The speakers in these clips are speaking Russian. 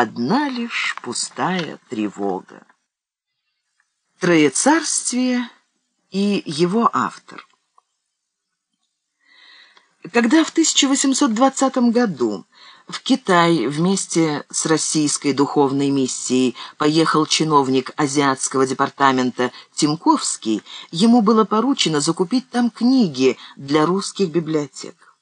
одна лишь пустая тревога. Троецарствие и его автор. Когда в 1820 году в Китай вместе с российской духовной миссией поехал чиновник азиатского департамента Тимковский, ему было поручено закупить там книги для русских библиотек.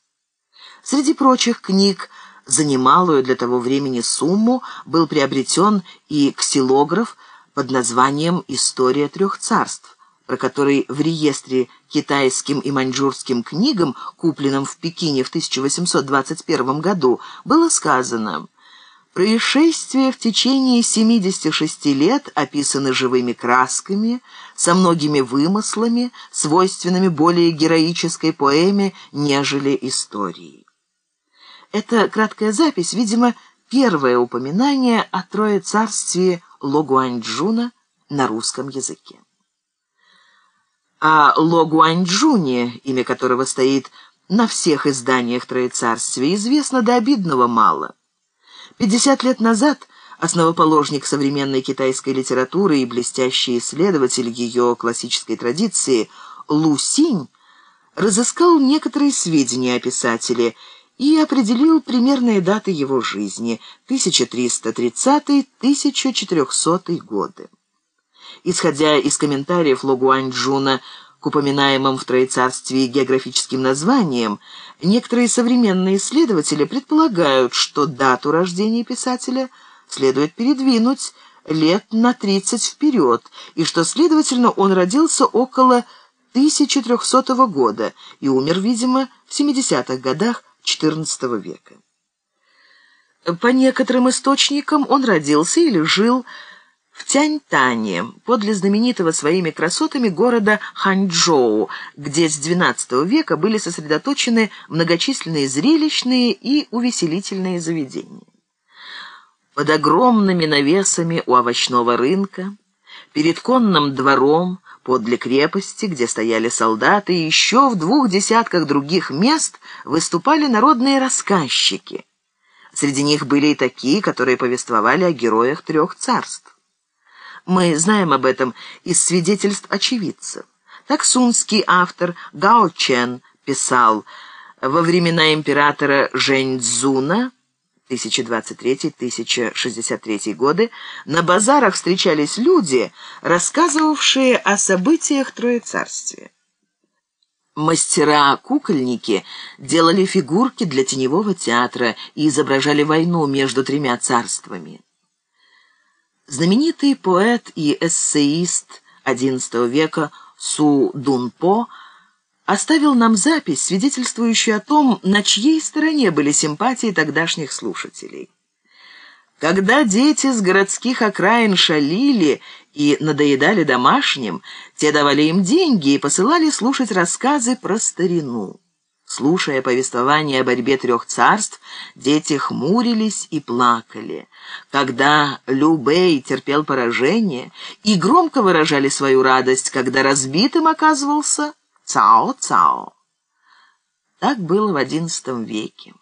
Среди прочих книг за немалую для того времени сумму был приобретен и ксилограф под названием «История трех царств», про который в реестре китайским и маньчжурским книгам, купленном в Пекине в 1821 году, было сказано «Происшествия в течение 76 лет описаны живыми красками, со многими вымыслами, свойственными более героической поэме, нежели истории». Эта краткая запись, видимо, первое упоминание о Трое царстве Логуаньчжуна на русском языке о Ло Гуаньчжуне, имя которого стоит на всех изданиях Троецарствия, известно до обидного мало. Пятьдесят лет назад основоположник современной китайской литературы и блестящий исследователь ее классической традиции Лу Синь разыскал некоторые сведения о писателе и определил примерные даты его жизни – 1330-1400 годы. Исходя из комментариев Логуаньчжуна к упоминаемым в Троецарстве географическим названиям, некоторые современные исследователи предполагают, что дату рождения писателя следует передвинуть лет на 30 вперед, и что, следовательно, он родился около 1300 года и умер, видимо, в 70-х годах XIV века. По некоторым источникам он родился или жил в Тяньтане, подле знаменитого своими красотами города Ханчжоу, где с XII века были сосредоточены многочисленные зрелищные и увеселительные заведения. Под огромными навесами у овощного рынка, перед конным двором, подле крепости, где стояли солдаты, и еще в двух десятках других мест выступали народные рассказчики. Среди них были и такие, которые повествовали о героях трех царств. Мы знаем об этом из свидетельств очевидцев. Так сунский автор Гао Чен писал «Во времена императора Жэньцзуна 1023-1063 годы на базарах встречались люди, рассказывавшие о событиях Троецарствия. Мастера-кукольники делали фигурки для теневого театра и изображали войну между тремя царствами. Знаменитый поэт и эссеист XI века Су Дунпо оставил нам запись, свидетельствующую о том, на чьей стороне были симпатии тогдашних слушателей. Когда дети с городских окраин шалили и надоедали домашним, те давали им деньги и посылали слушать рассказы про старину. Слушая повествование о борьбе трех царств, дети хмурились и плакали. Когда Любей терпел поражение, и громко выражали свою радость, когда разбитым оказывался Цао-Цао. Так было в XI веке.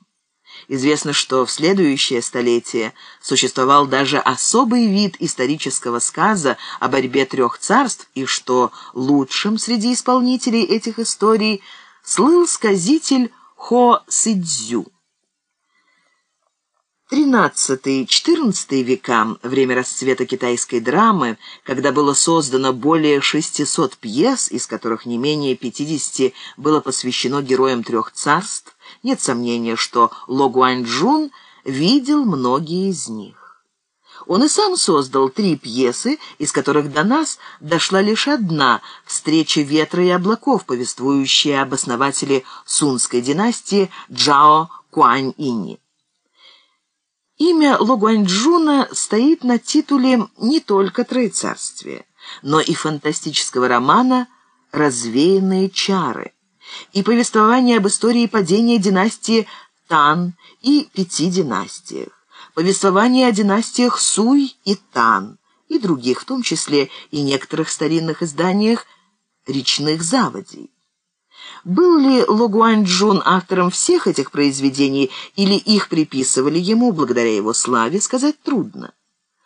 Известно, что в следующее столетие существовал даже особый вид исторического сказа о борьбе трех царств, и что лучшим среди исполнителей этих историй – слыл сказитель Хо Сыдзю. XIII-XIV века, время расцвета китайской драмы, когда было создано более 600 пьес, из которых не менее 50 было посвящено героям трех царств, нет сомнения, что Ло Гуаньчжун видел многие из них. Он и сам создал три пьесы, из которых до нас дошла лишь одна «Встреча ветра и облаков», повествующая об основателе сунской династии Джао Куань-Ини. Имя Логуаньчжуна стоит на титуле не только «Троецарствие», но и фантастического романа «Развеянные чары» и повествование об истории падения династии Тан и пяти династиях повествование о династиях Суй и Тан и других, в том числе и некоторых старинных изданиях речных заводей. Был ли Ло Гуанчжун автором всех этих произведений или их приписывали ему благодаря его славе, сказать трудно.